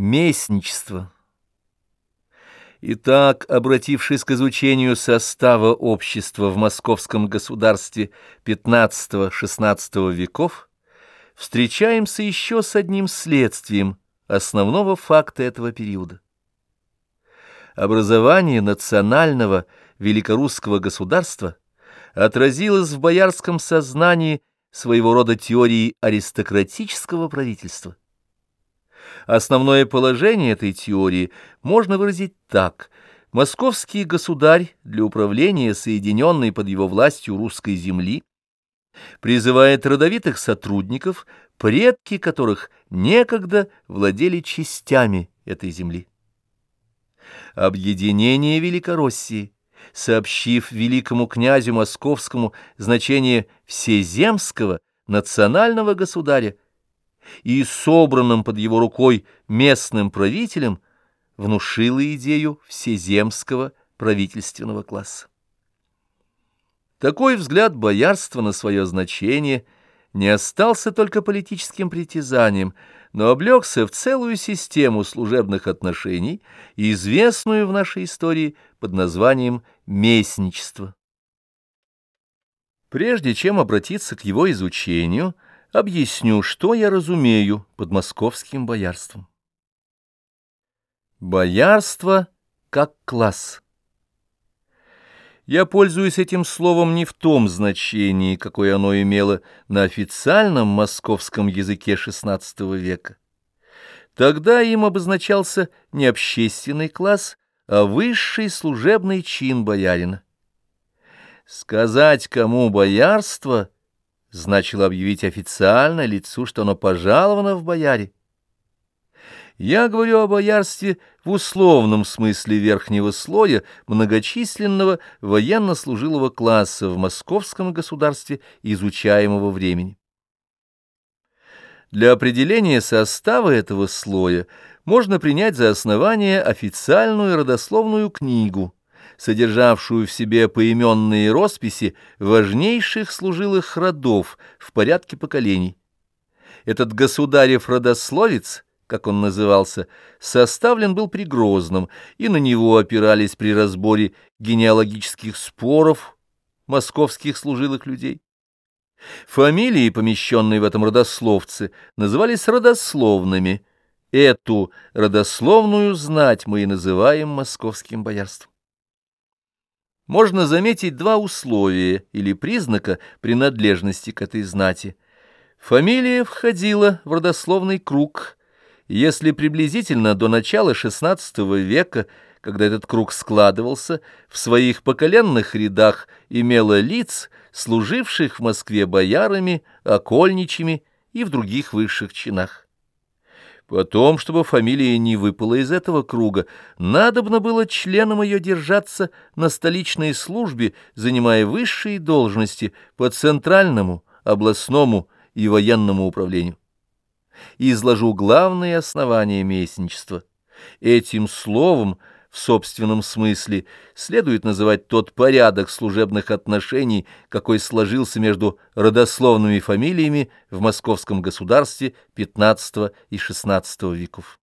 Местничество. Итак, обратившись к изучению состава общества в московском государстве XV-XVI веков, встречаемся еще с одним следствием основного факта этого периода. Образование национального великорусского государства отразилось в боярском сознании своего рода теорией аристократического правительства. Основное положение этой теории можно выразить так. Московский государь для управления соединенной под его властью русской земли призывает родовитых сотрудников, предки которых некогда владели частями этой земли. Объединение Великороссии, сообщив великому князю московскому значение всеземского национального государя, и собранным под его рукой местным правителем внушила идею всеземского правительственного класса. Такой взгляд боярства на свое значение не остался только политическим притязанием, но облегся в целую систему служебных отношений, известную в нашей истории под названием местничество. Прежде чем обратиться к его изучению – объясню, что я разумею под московским боярством. Боярство как класс. Я пользуюсь этим словом не в том значении, какое оно имело на официальном московском языке XVI века. Тогда им обозначался не общественный класс, а высший служебный чин боярина. Сказать кому боярство — значило объявить официально лицу, что оно пожаловано в бояре. Я говорю о боярстве в условном смысле верхнего слоя многочисленного военно-служилого класса в московском государстве изучаемого времени. Для определения состава этого слоя можно принять за основание официальную родословную книгу – содержавшую в себе поименные росписи важнейших служилых родов в порядке поколений. Этот государев-родословец, как он назывался, составлен был при Грозном, и на него опирались при разборе генеалогических споров московских служилых людей. Фамилии, помещенные в этом родословце, назывались родословными. Эту родословную знать мы и называем московским боярством можно заметить два условия или признака принадлежности к этой знати. Фамилия входила в родословный круг, если приблизительно до начала XVI века, когда этот круг складывался, в своих поколенных рядах имела лиц, служивших в Москве боярами, окольничьими и в других высших чинах. Потом, чтобы фамилия не выпала из этого круга, надобно было членам ее держаться на столичной службе, занимая высшие должности по центральному, областному и военному управлению. Изложу главные основания местничества. Этим словом – в собственном смысле, следует называть тот порядок служебных отношений, какой сложился между родословными фамилиями в московском государстве XV и XVI веков.